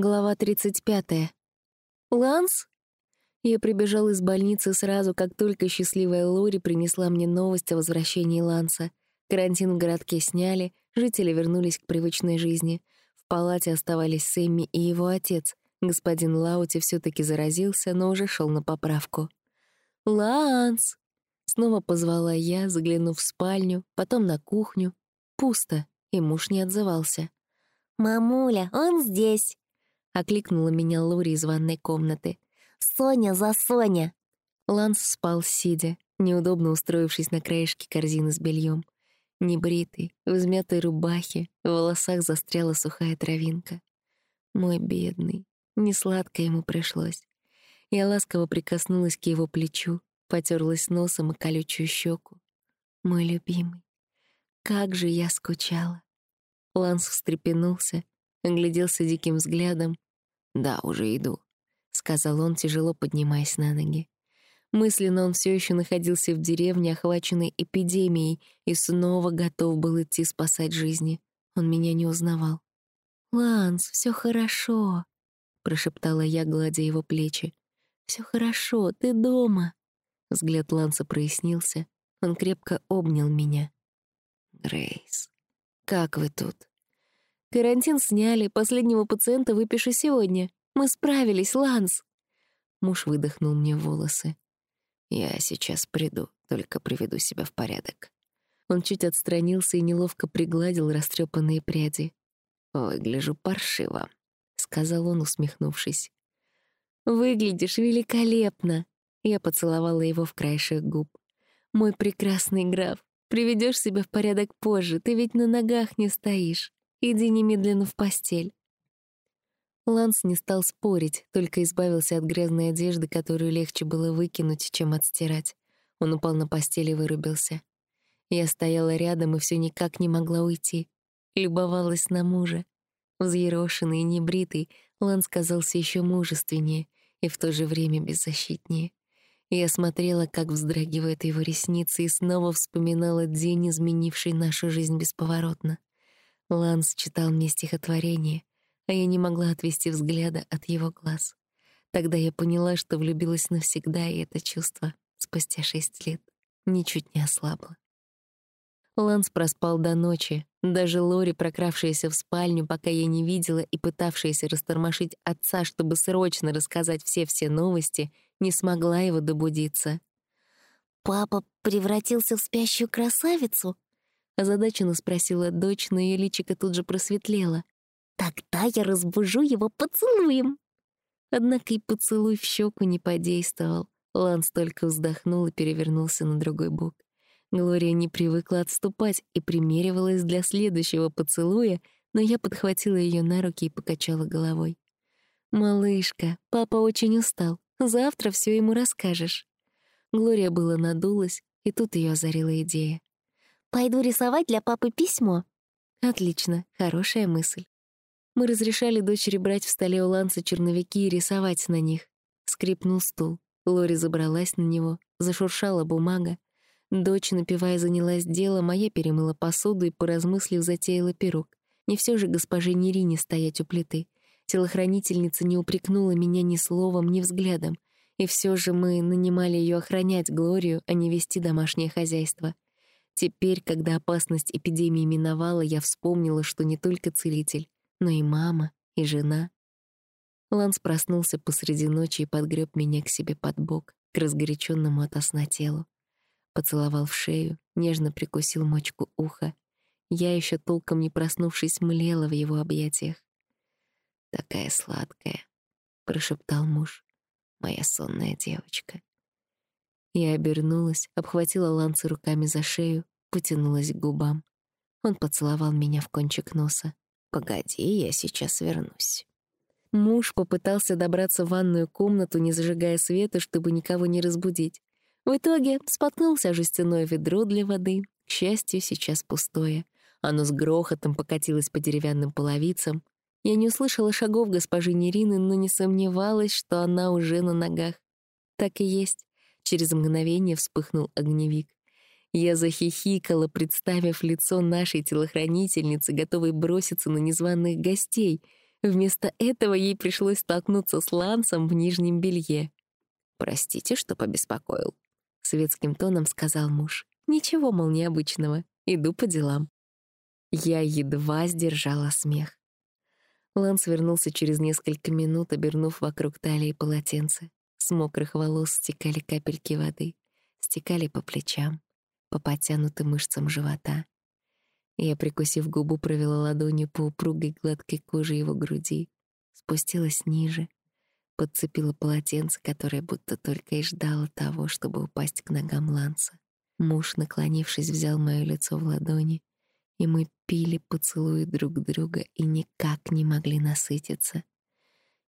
Глава 35. «Ланс?» Я прибежал из больницы сразу, как только счастливая Лори принесла мне новость о возвращении Ланса. Карантин в городке сняли, жители вернулись к привычной жизни. В палате оставались Сэмми и его отец. Господин Лаути все таки заразился, но уже шел на поправку. «Ланс!» Снова позвала я, заглянув в спальню, потом на кухню. Пусто, и муж не отзывался. «Мамуля, он здесь!» — окликнула меня Лори из ванной комнаты. «Соня за Соня!» Ланс спал сидя, неудобно устроившись на краешке корзины с бельем. Небритый, в измятой рубахе, в волосах застряла сухая травинка. Мой бедный, несладко ему пришлось. Я ласково прикоснулась к его плечу, потерлась носом и колючую щеку. Мой любимый, как же я скучала. Ланс встрепенулся, огляделся диким взглядом. «Да, уже иду», — сказал он, тяжело поднимаясь на ноги. Мысленно он все еще находился в деревне, охваченной эпидемией, и снова готов был идти спасать жизни. Он меня не узнавал. «Ланс, все хорошо», — прошептала я, гладя его плечи. Все хорошо, ты дома». Взгляд Ланса прояснился. Он крепко обнял меня. «Грейс, как вы тут?» Карантин сняли, последнего пациента выпишу сегодня. Мы справились, Ланс. Муж выдохнул мне волосы. Я сейчас приду, только приведу себя в порядок. Он чуть отстранился и неловко пригладил растрепанные пряди. «Выгляжу паршиво», — сказал он, усмехнувшись. «Выглядишь великолепно!» Я поцеловала его в краешек губ. «Мой прекрасный граф, приведешь себя в порядок позже, ты ведь на ногах не стоишь». Иди немедленно в постель». Ланс не стал спорить, только избавился от грязной одежды, которую легче было выкинуть, чем отстирать. Он упал на постель и вырубился. Я стояла рядом и все никак не могла уйти. Любовалась на мужа. Взъерошенный и небритый, Ланс казался еще мужественнее и в то же время беззащитнее. Я смотрела, как вздрагивают его ресницы, и снова вспоминала день, изменивший нашу жизнь бесповоротно. Ланс читал мне стихотворение, а я не могла отвести взгляда от его глаз. Тогда я поняла, что влюбилась навсегда, и это чувство, спустя шесть лет, ничуть не ослабло. Ланс проспал до ночи. Даже Лори, прокравшаяся в спальню, пока я не видела, и пытавшаяся растормошить отца, чтобы срочно рассказать все-все новости, не смогла его добудиться. «Папа превратился в спящую красавицу?» Озадаченно спросила дочь, но ее личико тут же просветлело. «Тогда я разбужу его поцелуем!» Однако и поцелуй в щеку не подействовал. Ланс только вздохнул и перевернулся на другой бок. Глория не привыкла отступать и примеривалась для следующего поцелуя, но я подхватила ее на руки и покачала головой. «Малышка, папа очень устал. Завтра все ему расскажешь». Глория было надулась, и тут ее озарила идея. Пойду рисовать для папы письмо». «Отлично, хорошая мысль». Мы разрешали дочери брать в столе у Ланса черновики и рисовать на них. Скрипнул стул. Лори забралась на него, зашуршала бумага. Дочь, напивая, занялась делом, а я перемыла посуду и, поразмыслив, затеяла пирог. Не все же госпоже Нерине стоять у плиты. Телохранительница не упрекнула меня ни словом, ни взглядом. И все же мы нанимали ее охранять Глорию, а не вести домашнее хозяйство. Теперь, когда опасность эпидемии миновала, я вспомнила, что не только целитель, но и мама, и жена. Ланс проснулся посреди ночи и подгреб меня к себе под бок, к разгоряченному ото сна телу. Поцеловал в шею, нежно прикусил мочку уха. Я еще толком не проснувшись, млела в его объятиях. «Такая сладкая», — прошептал муж, — «моя сонная девочка». Я обернулась, обхватила Ланца руками за шею, потянулась к губам. Он поцеловал меня в кончик носа. «Погоди, я сейчас вернусь». Муж попытался добраться в ванную комнату, не зажигая света, чтобы никого не разбудить. В итоге споткнулся о жестяное ведро для воды. К счастью, сейчас пустое. Оно с грохотом покатилось по деревянным половицам. Я не услышала шагов госпожи Нерины, но не сомневалась, что она уже на ногах. Так и есть. Через мгновение вспыхнул огневик. Я захихикала, представив лицо нашей телохранительницы, готовой броситься на незваных гостей. Вместо этого ей пришлось столкнуться с Лансом в нижнем белье. «Простите, что побеспокоил», — светским тоном сказал муж. «Ничего, мол, необычного. Иду по делам». Я едва сдержала смех. Ланс вернулся через несколько минут, обернув вокруг талии полотенце. С мокрых волос стекали капельки воды, стекали по плечам, по подтянутым мышцам живота. Я, прикусив губу, провела ладонью по упругой гладкой коже его груди, спустилась ниже, подцепила полотенце, которое будто только и ждало того, чтобы упасть к ногам Ланса. Муж, наклонившись, взял моё лицо в ладони, и мы пили поцелуи друг друга и никак не могли насытиться.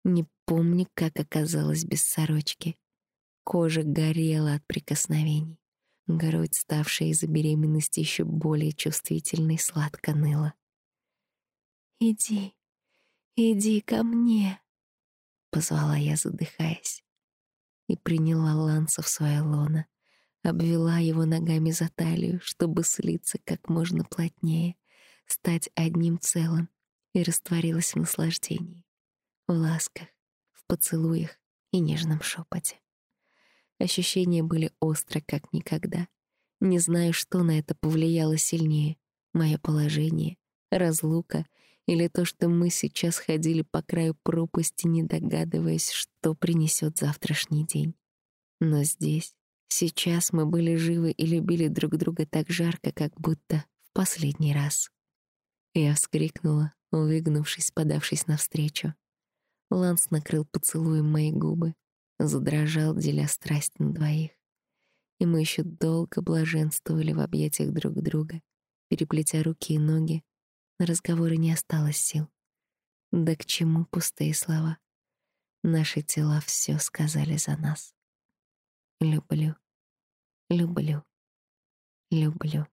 Не помню, как оказалось без сорочки. Кожа горела от прикосновений. Грудь, ставшая из-за беременности еще более чувствительной, сладко ныла. «Иди, иди ко мне», — позвала я, задыхаясь, и приняла Ланса в свое лоно обвела его ногами за талию, чтобы слиться как можно плотнее, стать одним целым, и растворилась в наслаждении, в ласках, поцелуях и нежном шепоте. Ощущения были остры, как никогда. Не знаю, что на это повлияло сильнее — мое положение, разлука или то, что мы сейчас ходили по краю пропасти, не догадываясь, что принесет завтрашний день. Но здесь, Сейчас мы были живы и любили друг друга так жарко, как будто в последний раз. Я вскрикнула, выгнувшись, подавшись навстречу. Ланс накрыл поцелуем мои губы, задрожал, деля страсть на двоих. И мы еще долго блаженствовали в объятиях друг друга, переплетя руки и ноги. На разговоры не осталось сил. Да к чему пустые слова? Наши тела все сказали за нас. Люблю. Люблю. Люблю.